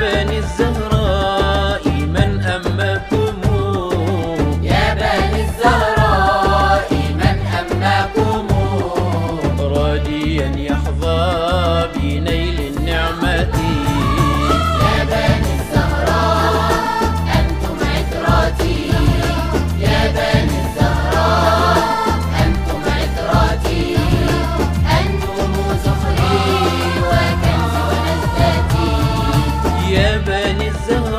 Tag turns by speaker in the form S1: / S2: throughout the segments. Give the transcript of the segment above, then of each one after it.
S1: ben izzam الزهر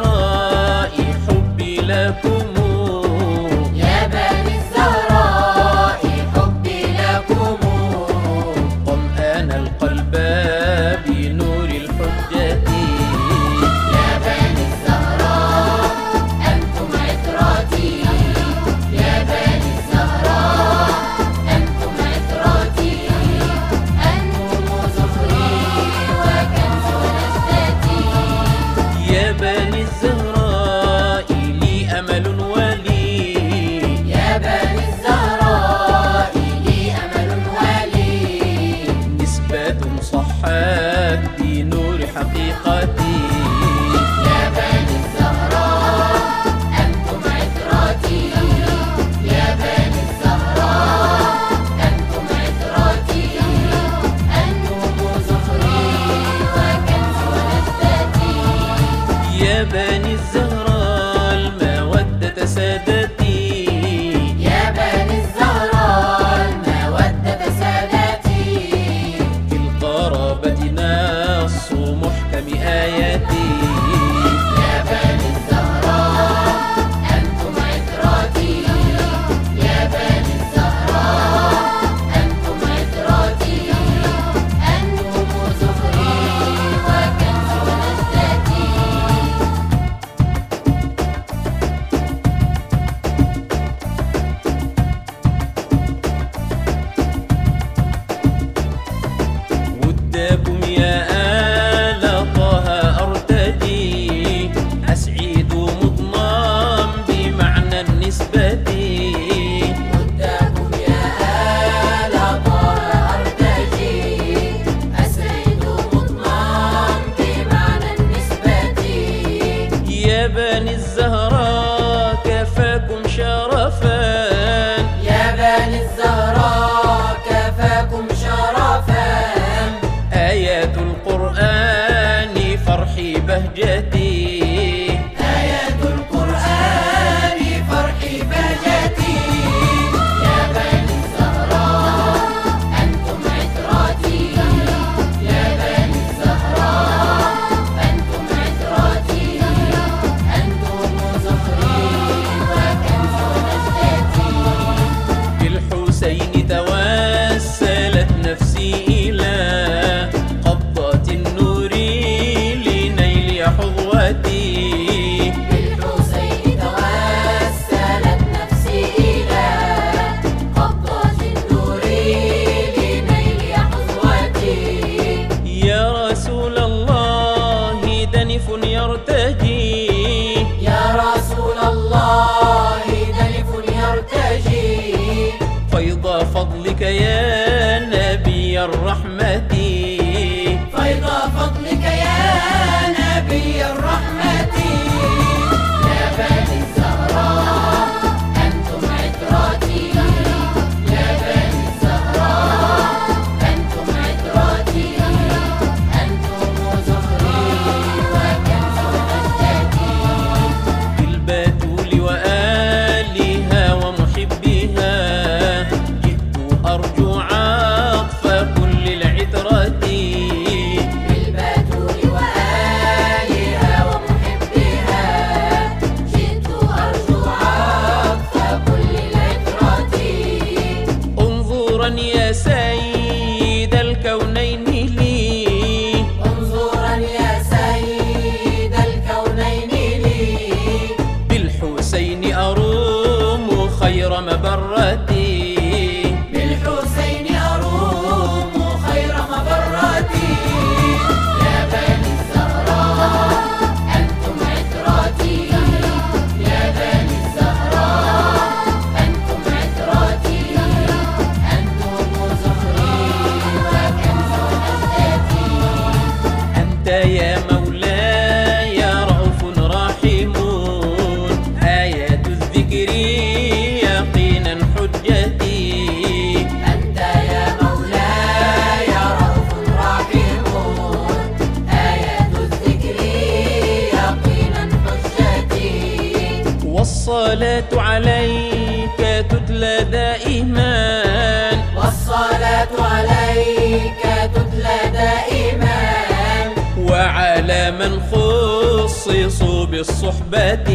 S2: فيض فضلك يا نبي الرحمة.
S1: فيض فضلك يا نبي الرحمة. بالصحبة.